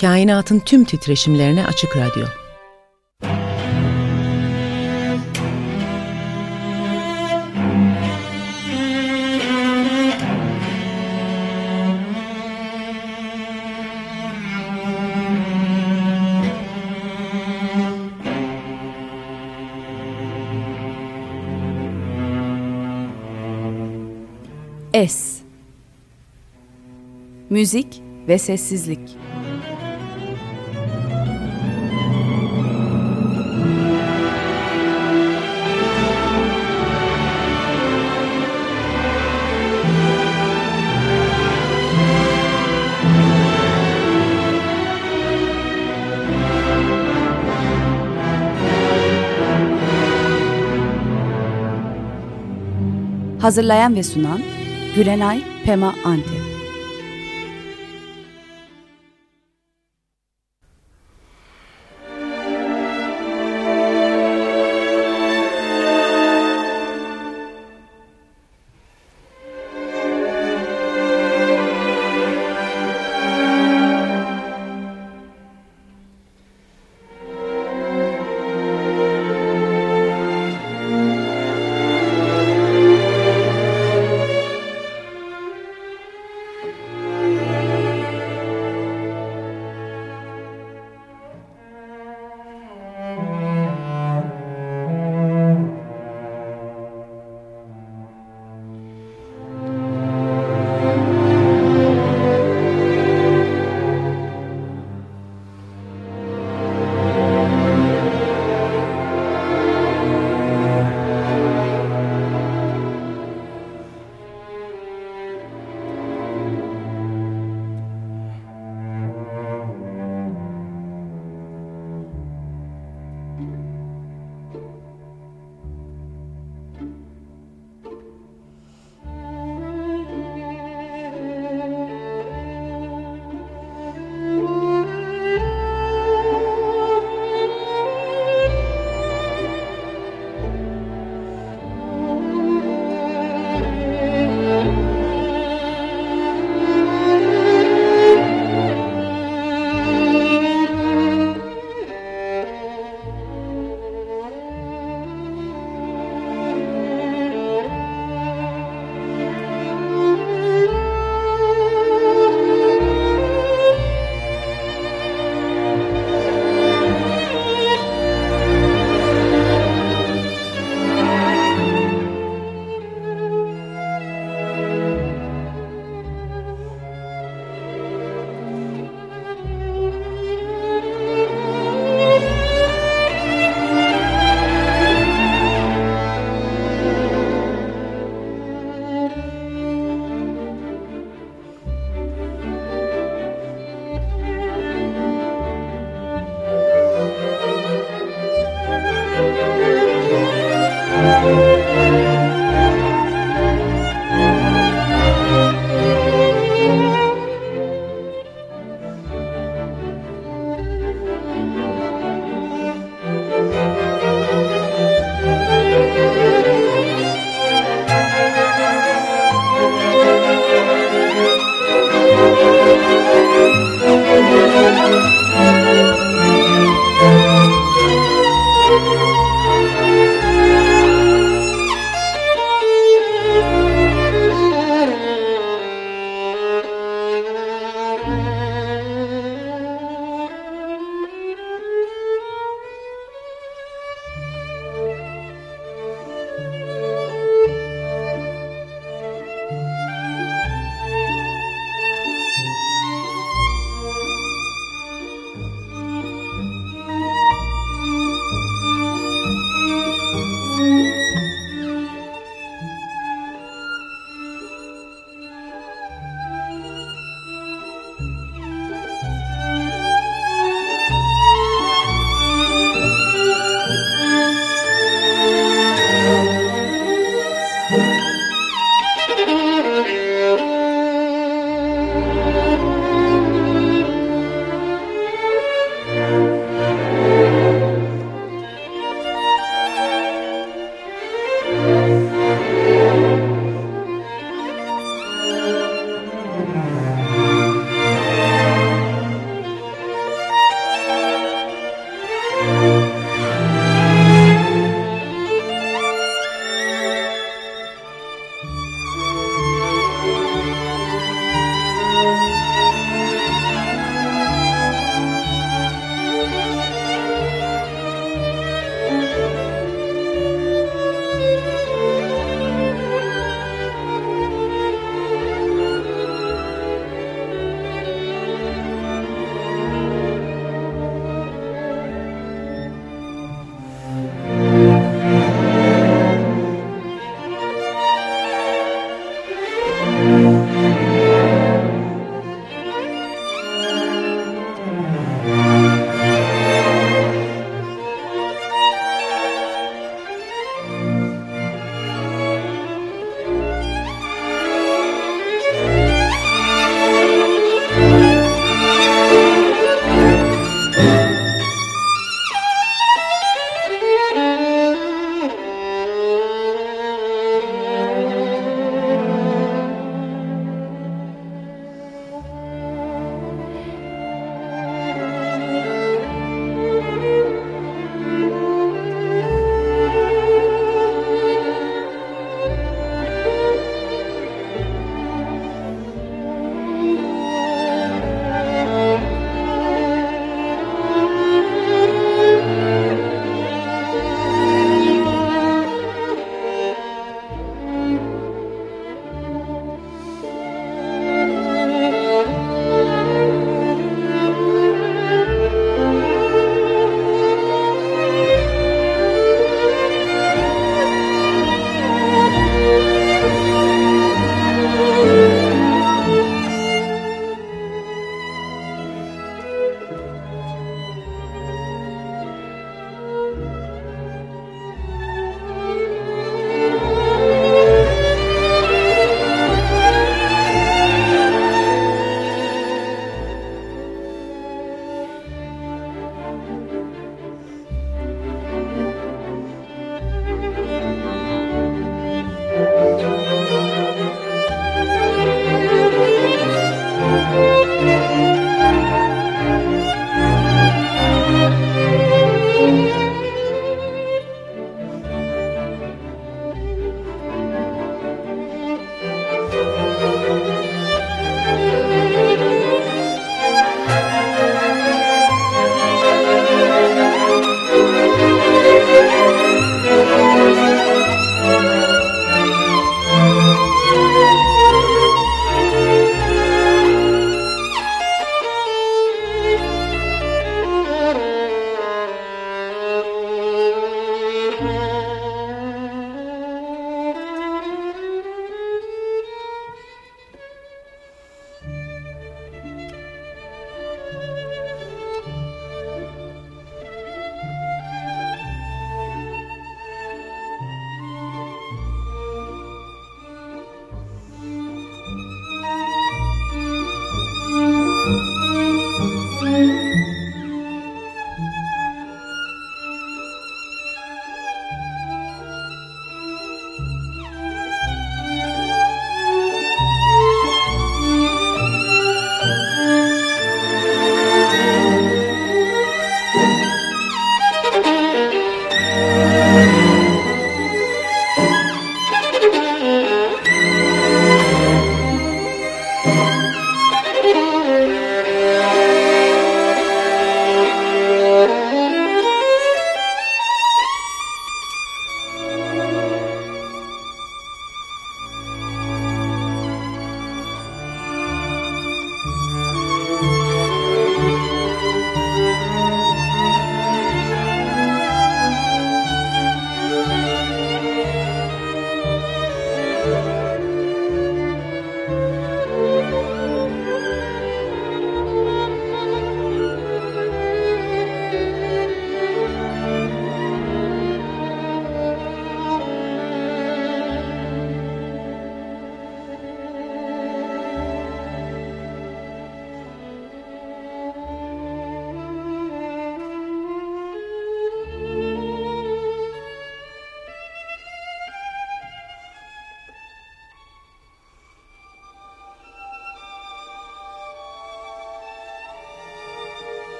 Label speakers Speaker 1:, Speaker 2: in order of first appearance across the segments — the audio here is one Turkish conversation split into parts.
Speaker 1: Kainatın tüm titreşimlerine açık radyo.
Speaker 2: Es Müzik ve sessizlik Hazırlayan ve sunan Gülenay Pema Ante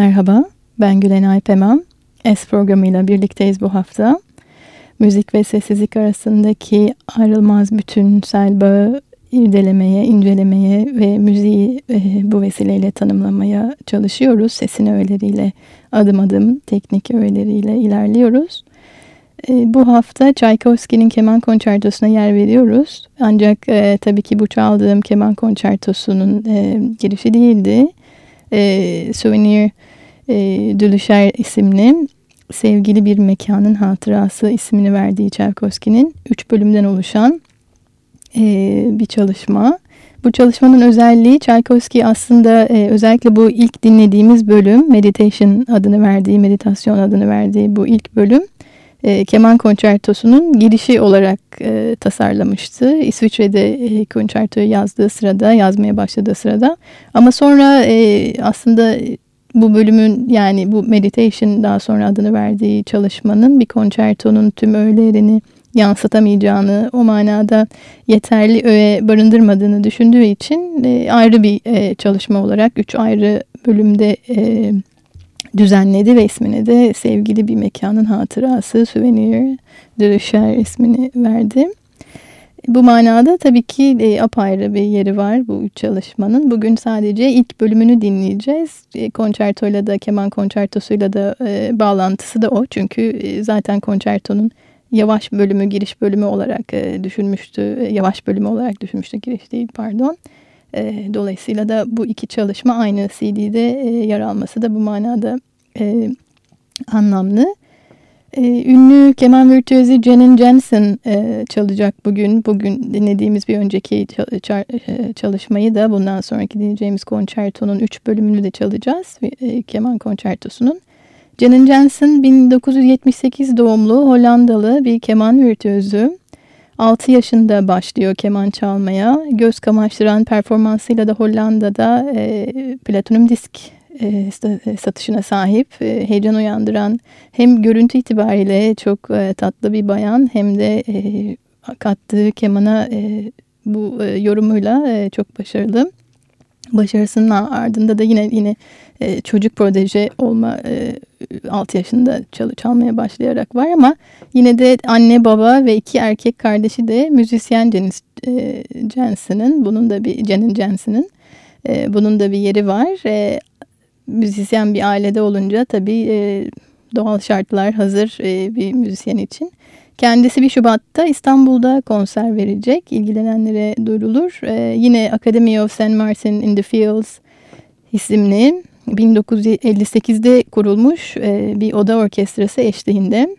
Speaker 3: Merhaba, ben Gülenay Pemam. S programıyla birlikteyiz bu hafta. Müzik ve sessizlik arasındaki ayrılmaz bütünsel bağı irdelemeye, incelemeye ve müziği e, bu vesileyle tanımlamaya çalışıyoruz. Sesin öğeleriyle adım adım teknik öğeleriyle ilerliyoruz. E, bu hafta Tchaikovsky'nin keman konçertosuna yer veriyoruz. Ancak e, tabii ki bu çaldığım keman konçertosunun e, girişi değildi. E, Souvenir e, Dülüşer isimli sevgili bir mekanın hatırası ismini verdiği Tchaikovsky'nin üç bölümden oluşan e, bir çalışma. Bu çalışmanın özelliği Tchaikovsky aslında e, özellikle bu ilk dinlediğimiz bölüm Meditation adını verdiği, meditasyon adını verdiği bu ilk bölüm e, keman konçertosunun girişi olarak e, tasarlamıştı. İsviçre'de e, konçertoyu yazdığı sırada, yazmaya başladığı sırada. Ama sonra e, aslında bu bölümün yani bu meditation daha sonra adını verdiği çalışmanın bir konçertonun tüm öğelerini yansıtamayacağını, o manada yeterli öğe barındırmadığını düşündüğü için e, ayrı bir e, çalışma olarak üç ayrı bölümde e, düzenledi ve ismine de sevgili bir mekanın hatırası Souvenir de Cher ismini verdi. Bu manada tabii ki e, apayrı bir yeri var bu üç çalışmanın. Bugün sadece ilk bölümünü dinleyeceğiz. E, konçertoyla da keman konçertosuyla da e, bağlantısı da o. Çünkü e, zaten konçertonun yavaş bölümü, giriş bölümü olarak e, düşünmüştü. E, yavaş bölümü olarak düşünmüştü, giriş değil pardon. E, dolayısıyla da bu iki çalışma aynı CD'de e, yer alması da bu manada e, anlamlı. E, ünlü keman virtüözü Janin Jensen çalacak bugün. Bugün dinlediğimiz bir önceki e, çalışmayı da bundan sonraki dinleyeceğimiz konçertonun üç bölümünü de çalacağız. E, keman konçertosunun. Janin Jensen 1978 doğumlu Hollandalı bir keman virtüözü. 6 yaşında başlıyor keman çalmaya. Göz kamaştıran performansıyla da Hollanda'da e, platinum disk e, satışına sahip, e, heyecan uyandıran hem görüntü itibariyle çok e, tatlı bir bayan hem de e, kattığı kemana e, bu e, yorumuyla e, çok başarılı. Başarısının ardında da yine yine e, çocuk proteje olma e, 6 yaşında çal çalmaya başlayarak var ama yine de anne baba ve iki erkek kardeşi de müzisyen Janis e, Jensen'ın bunun da bir Janin Jensen'ın e, bunun da bir yeri var. E, müzisyen bir ailede olunca tabii e, doğal şartlar hazır e, bir müzisyen için. Kendisi bir Şubat'ta İstanbul'da konser verecek. İlgilenenlere duyurulur. E, yine Academy of St. Martin in the Fields isimli 1958'de kurulmuş e, bir oda orkestrası eşliğinde.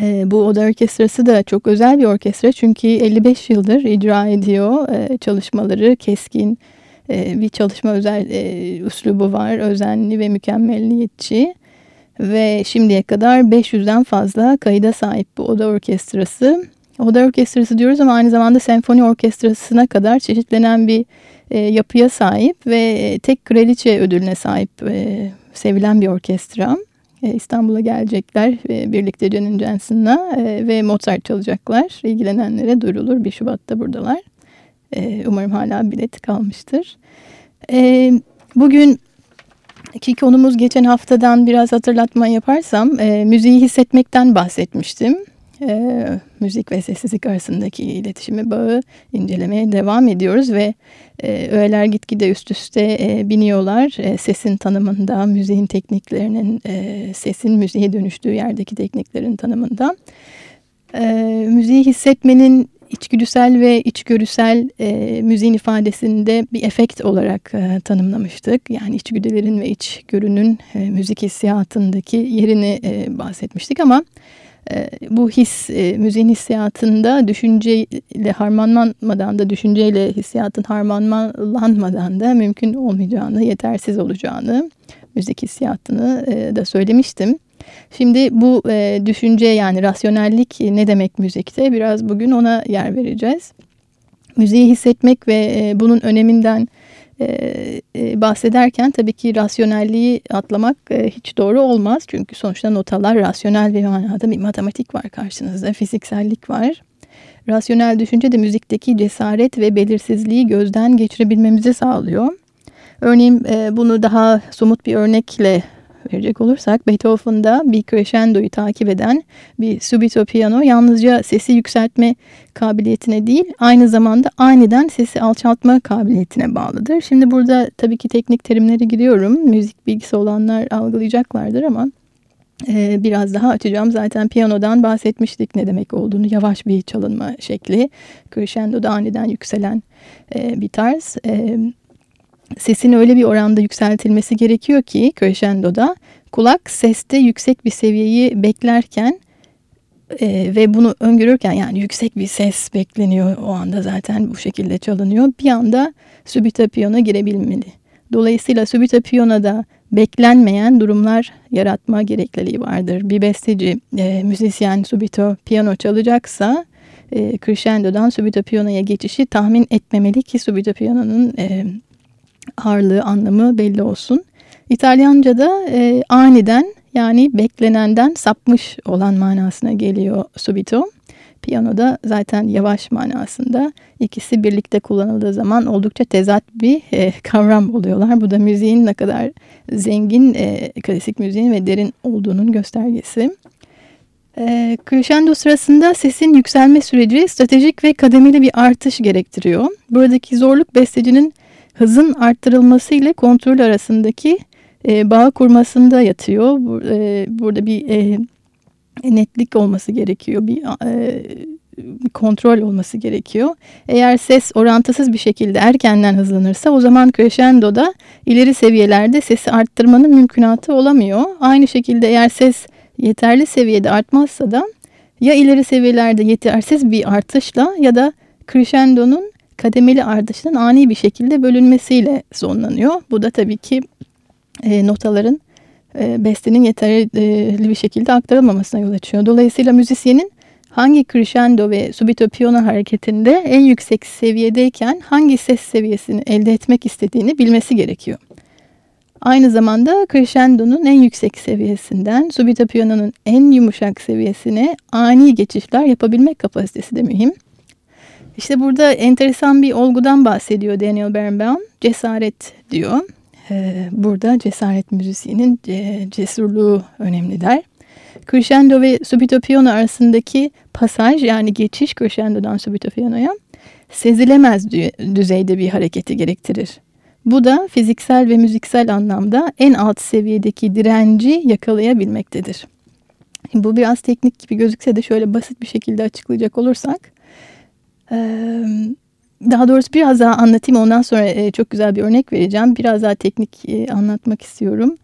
Speaker 3: E, bu oda orkestrası da çok özel bir orkestra çünkü 55 yıldır icra ediyor e, çalışmaları keskin e, bir çalışma özel e, üslubu var özenli ve mükemmelliyetçi ve şimdiye kadar 500'den fazla kayıda sahip bu oda orkestrası. Oda orkestrası diyoruz ama aynı zamanda senfoni orkestrasına kadar çeşitlenen bir e, yapıya sahip ve tek kraliçe ödülüne sahip e, sevilen bir orkestra. E, İstanbul'a gelecekler e, birlikte Janin Jensen'la e, ve Mozart çalacaklar. İlgilenenlere duyurulur. 1 Şubat'ta buradalar. E, umarım hala bilet kalmıştır. E, bugün ki konumuz geçen haftadan biraz hatırlatma yaparsam e, müziği hissetmekten bahsetmiştim e, müzik ve sessizlik arasındaki iletişimi bağı incelemeye devam ediyoruz ve e, öğeler gitgide üst üste e, biniyorlar. E, sesin tanımında, müziğin tekniklerinin, e, sesin müziğe dönüştüğü yerdeki tekniklerin tanımında. E, müziği hissetmenin içgüdüsel ve içgörüsel e, müziğin ifadesinde bir efekt olarak e, tanımlamıştık. Yani içgüdülerin ve içgörünün e, müzik hissiyatındaki yerini e, bahsetmiştik ama ee, bu his e, müziğin hissiyatında düşünceyle harmanlanmadan da düşünceyle hissiyatın harmanlanmadan da mümkün olmayacağını, yetersiz olacağını, müzik hissiyatını e, da söylemiştim. Şimdi bu e, düşünce yani rasyonellik ne demek müzikte biraz bugün ona yer vereceğiz. Müziği hissetmek ve bunun öneminden e, e, bahsederken tabii ki rasyonelliği atlamak e, hiç doğru olmaz. Çünkü sonuçta notalar rasyonel bir manada bir matematik var karşınızda, fiziksellik var. Rasyonel düşünce de müzikteki cesaret ve belirsizliği gözden geçirebilmemizi sağlıyor. Örneğin e, bunu daha somut bir örnekle verecek olursak Beethoven'da bir crescendo'yu takip eden bir subito piyano yalnızca sesi yükseltme kabiliyetine değil aynı zamanda aniden sesi alçaltma kabiliyetine bağlıdır. Şimdi burada tabii ki teknik terimlere giriyorum. Müzik bilgisi olanlar algılayacaklardır ama e, biraz daha açacağım. Zaten piyanodan bahsetmiştik ne demek olduğunu. Yavaş bir çalınma şekli. Crescendo'da aniden yükselen e, bir tarz. E, sesin öyle bir oranda yükseltilmesi gerekiyor ki crescendo'da kulak seste yüksek bir seviyeyi beklerken e, ve bunu öngörürken yani yüksek bir ses bekleniyor o anda zaten bu şekilde çalınıyor. Bir anda subito piyano girebilmeli. Dolayısıyla subito piyanoda beklenmeyen durumlar yaratma gerekliliği vardır. Bir besteci, e, müzisyen subito piyano çalacaksa e, crescendo'dan subito piyanoya geçişi tahmin etmemeli ki subito piyanonun e, ağırlığı anlamı belli olsun. İtalyanca'da e, aniden yani beklenenden sapmış olan manasına geliyor subito. Piyanoda zaten yavaş manasında ikisi birlikte kullanıldığı zaman oldukça tezat bir e, kavram oluyorlar. Bu da müziğin ne kadar zengin, e, klasik müziğin ve derin olduğunun göstergesi. E, crescendo sırasında sesin yükselme süreci stratejik ve kademeli bir artış gerektiriyor. Buradaki zorluk bestecinin hızın arttırılması ile kontrol arasındaki e, bağ kurmasında yatıyor. Bur, e, burada bir e, netlik olması gerekiyor. Bir e, kontrol olması gerekiyor. Eğer ses orantısız bir şekilde erkenden hızlanırsa o zaman crescendo'da ileri seviyelerde sesi arttırmanın mümkünatı olamıyor. Aynı şekilde eğer ses yeterli seviyede artmazsa da ya ileri seviyelerde yetersiz bir artışla ya da crescendo'nun kademeli ardışının ani bir şekilde bölünmesiyle sonlanıyor. Bu da tabii ki e, notaların e, bestenin yeterli bir şekilde aktarılmamasına yol açıyor. Dolayısıyla müzisyenin hangi crescendo ve subito piyano hareketinde en yüksek seviyedeyken hangi ses seviyesini elde etmek istediğini bilmesi gerekiyor. Aynı zamanda crescendo'nun en yüksek seviyesinden subito piyanonun en yumuşak seviyesine ani geçişler yapabilmek kapasitesi de mühim. İşte burada enteresan bir olgudan bahsediyor Daniel Barenbaum. Cesaret diyor. Ee, burada cesaret müziğinin cesurluğu önemli der. Crescendo ve subito piano arasındaki pasaj yani geçiş crescendo'dan subito pianoya sezilemez düzeyde bir hareketi gerektirir. Bu da fiziksel ve müziksel anlamda en alt seviyedeki direnci yakalayabilmektedir. Bu biraz teknik gibi gözükse de şöyle basit bir şekilde açıklayacak olursak daha doğrusu biraz daha anlatayım ondan sonra çok güzel bir örnek vereceğim. Biraz daha teknik anlatmak istiyorum.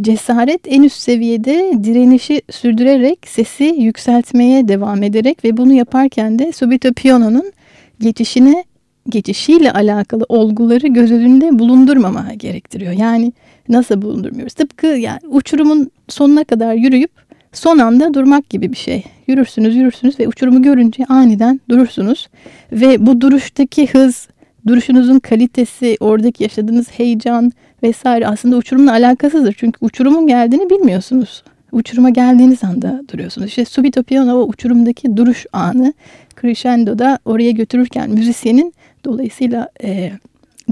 Speaker 3: Cesaret en üst seviyede direnişi sürdürerek sesi yükseltmeye devam ederek ve bunu yaparken de subito piyano'nun geçişine geçişiyle alakalı olguları göz önünde bulundurmama gerektiriyor. Yani nasıl bulundurmuyoruz? Tıpkı yani uçurumun sonuna kadar yürüyüp son anda durmak gibi bir şey. Yürürsünüz yürürsünüz ve uçurumu görünce aniden durursunuz. Ve bu duruştaki hız, duruşunuzun kalitesi, oradaki yaşadığınız heyecan vesaire aslında uçurumla alakasızdır. Çünkü uçurumun geldiğini bilmiyorsunuz. Uçuruma geldiğiniz anda duruyorsunuz. İşte subito piano o uçurumdaki duruş anı crescendo'da oraya götürürken müzisyenin dolayısıyla e,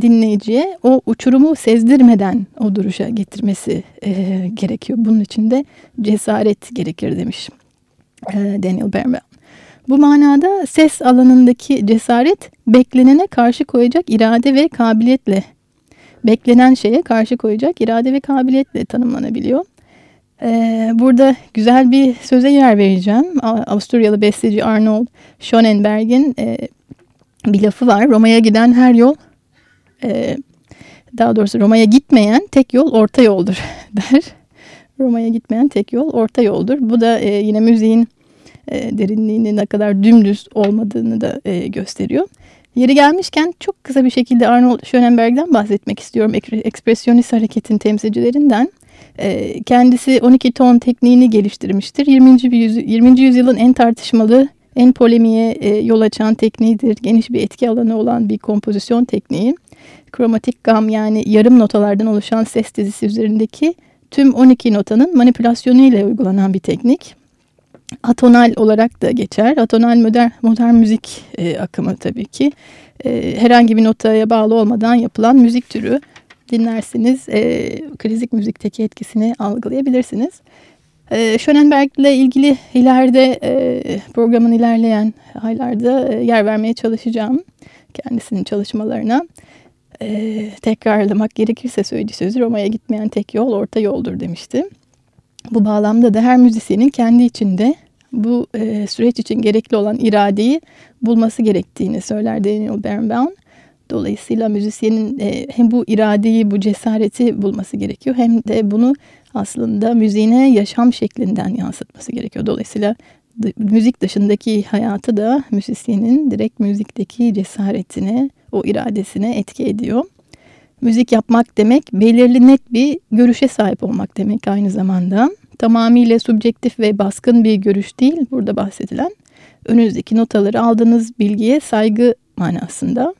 Speaker 3: dinleyiciye o uçurumu sezdirmeden o duruşa getirmesi e, gerekiyor. Bunun için de cesaret gerekir demiş e, Daniel Berman. Bu manada ses alanındaki cesaret beklenene karşı koyacak irade ve kabiliyetle beklenen şeye karşı koyacak irade ve kabiliyetle tanımlanabiliyor. Ee, burada güzel bir söze yer vereceğim. Avusturyalı besteci Arnold Schönenberg'in e, bir lafı var. Roma'ya giden her yol e, daha doğrusu Roma'ya gitmeyen tek yol orta yoldur der. Roma'ya gitmeyen tek yol orta yoldur. Bu da e, yine müziğin e, derinliğinin ne kadar dümdüz olmadığını da e, gösteriyor. Yeri gelmişken çok kısa bir şekilde Arnold Schönenberg'den bahsetmek istiyorum. Ekspresyonist hareketin temsilcilerinden. Kendisi 12 ton tekniğini geliştirmiştir. 20. Yüzyıl, 20. yüzyılın en tartışmalı, en polemiğe yol açan tekniğidir. Geniş bir etki alanı olan bir kompozisyon tekniği kromatik gam yani yarım notalardan oluşan ses dizisi üzerindeki tüm 12 notanın manipülasyonu ile uygulanan bir teknik. Atonal olarak da geçer. Atonal modern, modern müzik e, akımı tabii ki. E, herhangi bir notaya bağlı olmadan yapılan müzik türü. dinlersiniz e, klasik müzikteki etkisini algılayabilirsiniz. E, Schönenberg ile ilgili ileride e, programın ilerleyen aylarda e, yer vermeye çalışacağım kendisinin çalışmalarına. E, tekrarlamak gerekirse söylediği sözü Roma'ya gitmeyen tek yol orta yoldur demişti. Bu bağlamda da her müzisyenin kendi içinde bu e, süreç için gerekli olan iradeyi bulması gerektiğini söyler Daniel Barenbaum. Dolayısıyla müzisyenin e, hem bu iradeyi, bu cesareti bulması gerekiyor hem de bunu aslında müziğine yaşam şeklinden yansıtması gerekiyor. Dolayısıyla müzik dışındaki hayatı da müzisyenin direkt müzikteki cesaretine, o iradesine etki ediyor. Müzik yapmak demek belirli net bir görüşe sahip olmak demek aynı zamanda. Tamamıyla subjektif ve baskın bir görüş değil burada bahsedilen. Önünüzdeki notaları aldığınız bilgiye saygı manasında.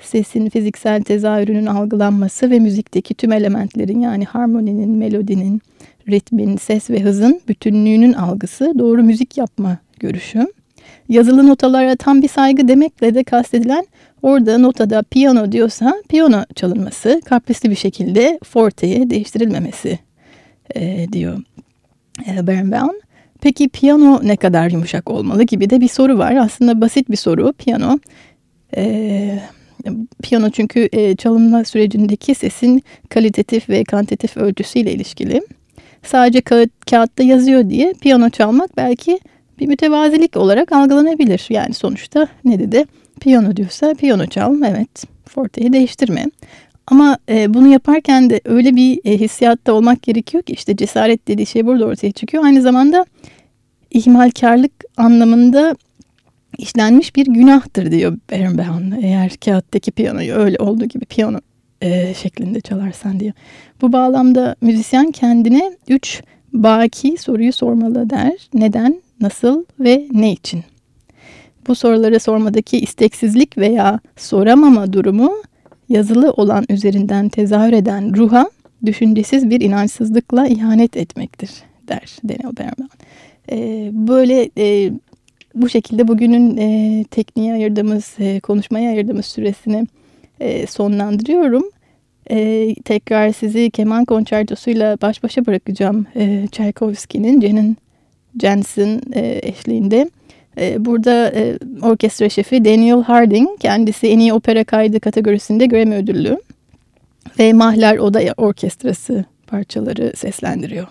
Speaker 3: Sesin fiziksel tezahürünün algılanması ve müzikteki tüm elementlerin yani harmoninin, melodinin, ritmin, ses ve hızın bütünlüğünün algısı doğru müzik yapma görüşü. Yazılı notalara tam bir saygı demekle de kastedilen orada notada piyano diyorsa piyano çalınması, kaprisli bir şekilde forteye değiştirilmemesi e, diyor e, Birnbaum. Peki piyano ne kadar yumuşak olmalı gibi de bir soru var. Aslında basit bir soru. Piyano e, piyano çünkü e, çalınma sürecindeki sesin kalitatif ve kantitatif ölçüsüyle ilişkili. Sadece kağıt, kağıtta yazıyor diye piyano çalmak belki bir mütevazilik olarak algılanabilir. Yani sonuçta ne dedi? Piyano diyorsa piyano çal. Evet, forteyi değiştirme. Ama e, bunu yaparken de öyle bir e, hissiyatta olmak gerekiyor ki işte cesaret dediği şey burada ortaya çıkıyor. Aynı zamanda ihmalkarlık anlamında işlenmiş bir günahtır diyor Bernbehan. Eğer kağıttaki piyanoyu öyle olduğu gibi piyano e, şeklinde çalarsan diyor. Bu bağlamda müzisyen kendine üç baki soruyu sormalı der. Neden, nasıl ve ne için? Bu soruları sormadaki isteksizlik veya soramama durumu yazılı olan üzerinden tezahür eden ruha düşüncesiz bir inançsızlıkla ihanet etmektir der Daniel Berman. E, böyle e, bu şekilde bugünün e, tekniğe ayırdığımız, e, konuşmaya ayırdığımız süresini e, sonlandırıyorum. E, tekrar sizi keman konçertosuyla baş başa bırakacağım. E, Tchaikovsky'nin Cenin Jensen e, eşliğinde. E, burada e, orkestra şefi Daniel Harding kendisi en iyi opera kaydı kategorisinde Grammy ödüllü ve Mahler Oda Orkestrası parçaları seslendiriyor.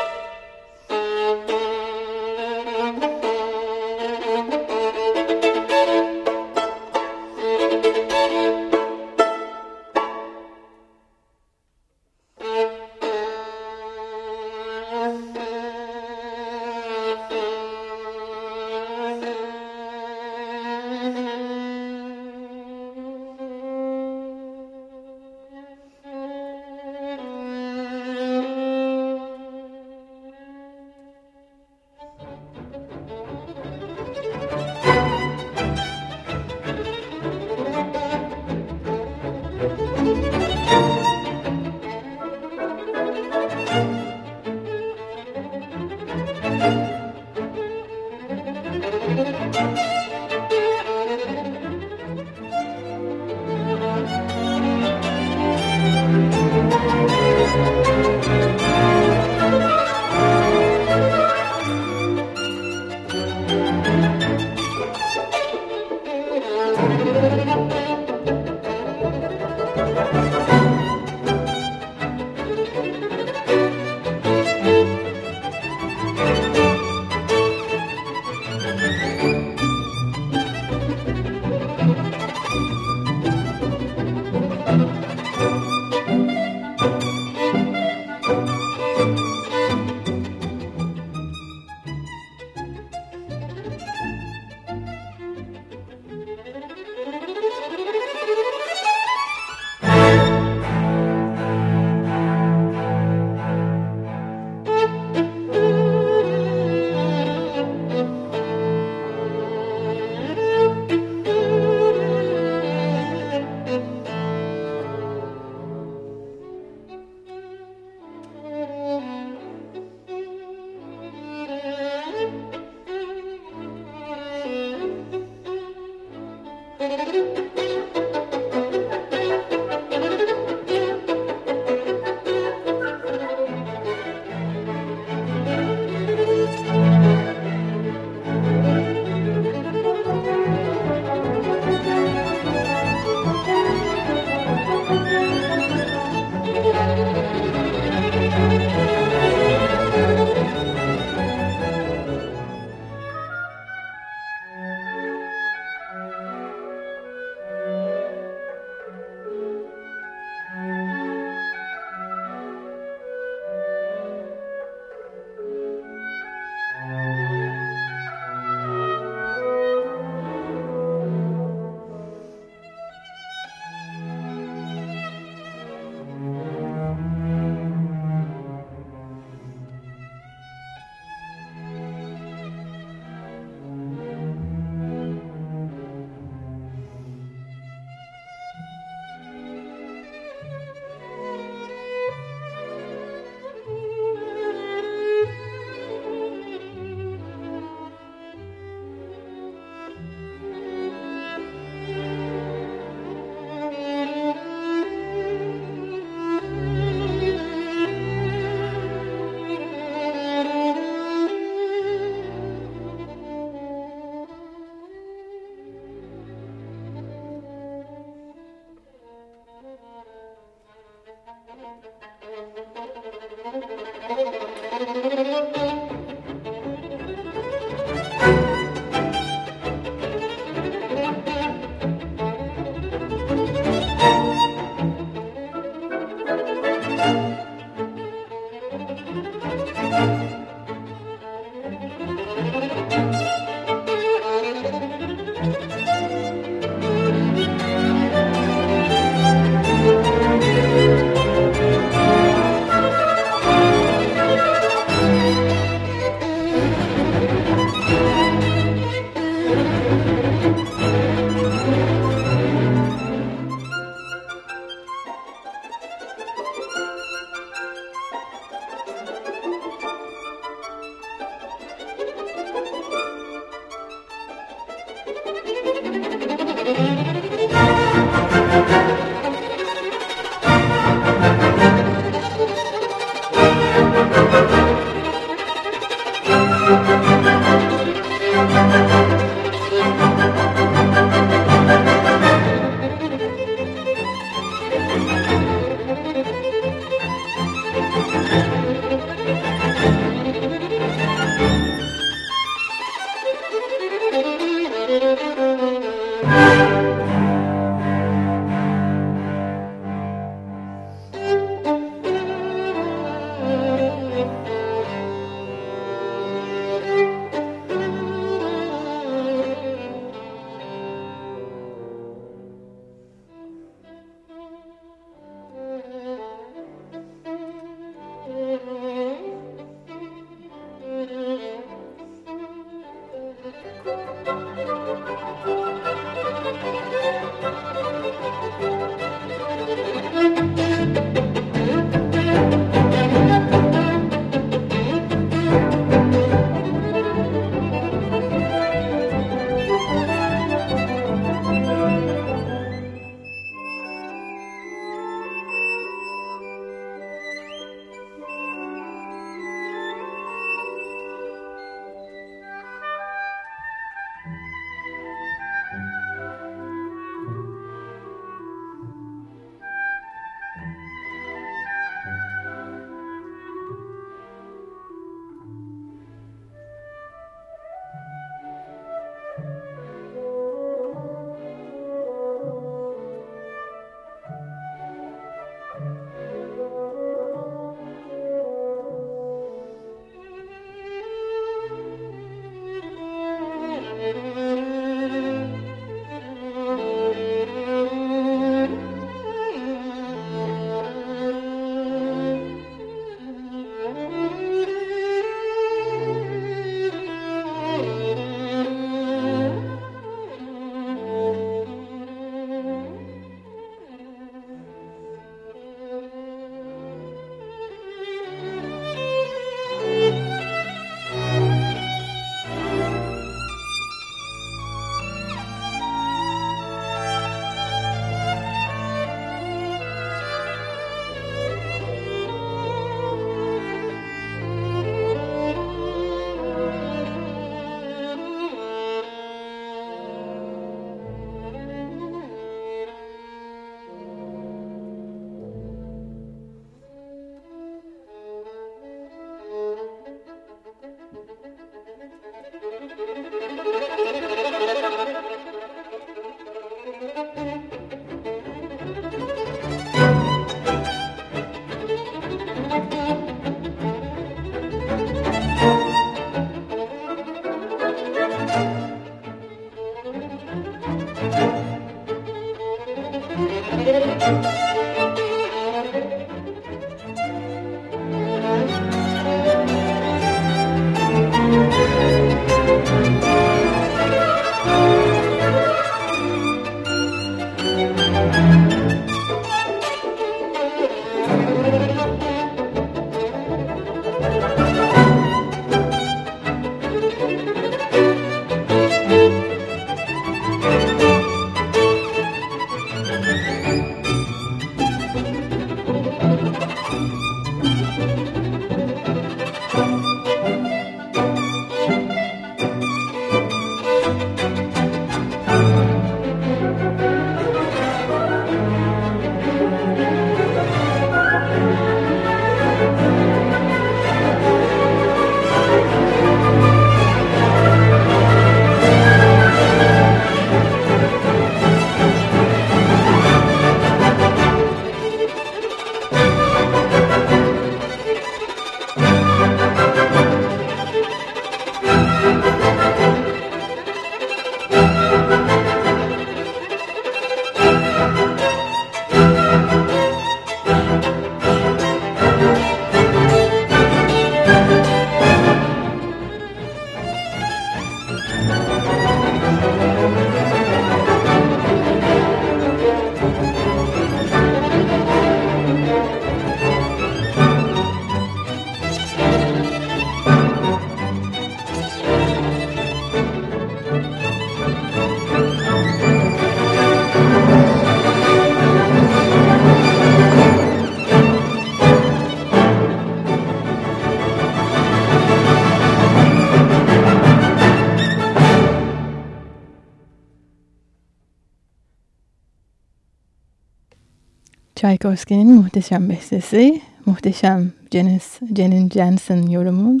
Speaker 3: Tchaikovsky'nin muhteşem bestesi, muhteşem Janis, Janin Jensen yorumu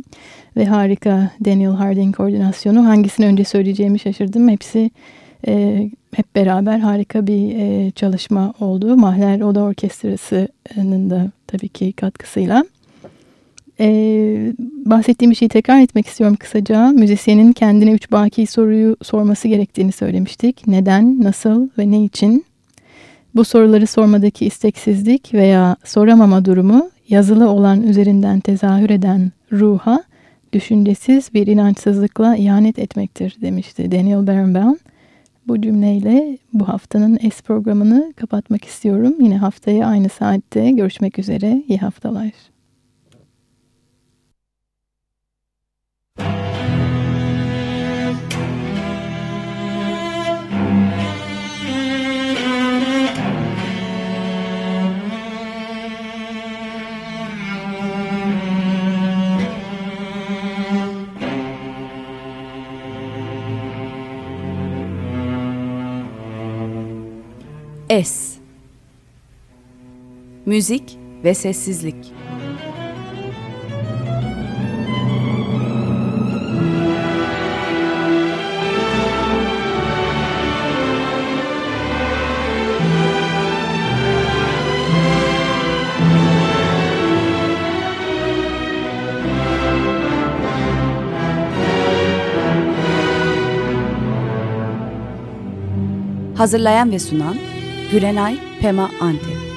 Speaker 3: ve harika Daniel Harding koordinasyonu. Hangisini önce söyleyeceğimi şaşırdım. Hepsi e, hep beraber harika bir e, çalışma oldu. Mahler Oda Orkestrası'nın da tabii ki katkısıyla. E, bahsettiğim bir şeyi tekrar etmek istiyorum kısaca. Müzisyenin kendine üç baki soruyu sorması gerektiğini söylemiştik. Neden, nasıl ve ne için? Bu soruları sormadaki isteksizlik veya soramama durumu yazılı olan üzerinden tezahür eden ruha düşüncesiz bir inançsızlıkla ihanet etmektir demişti Daniel Barenbaum. Bu cümleyle bu haftanın es programını kapatmak istiyorum. Yine haftaya aynı saatte görüşmek üzere. İyi haftalar.
Speaker 2: Es. Müzik ve sessizlik. Hazırlayan ve sunan Gülenay Pema Ante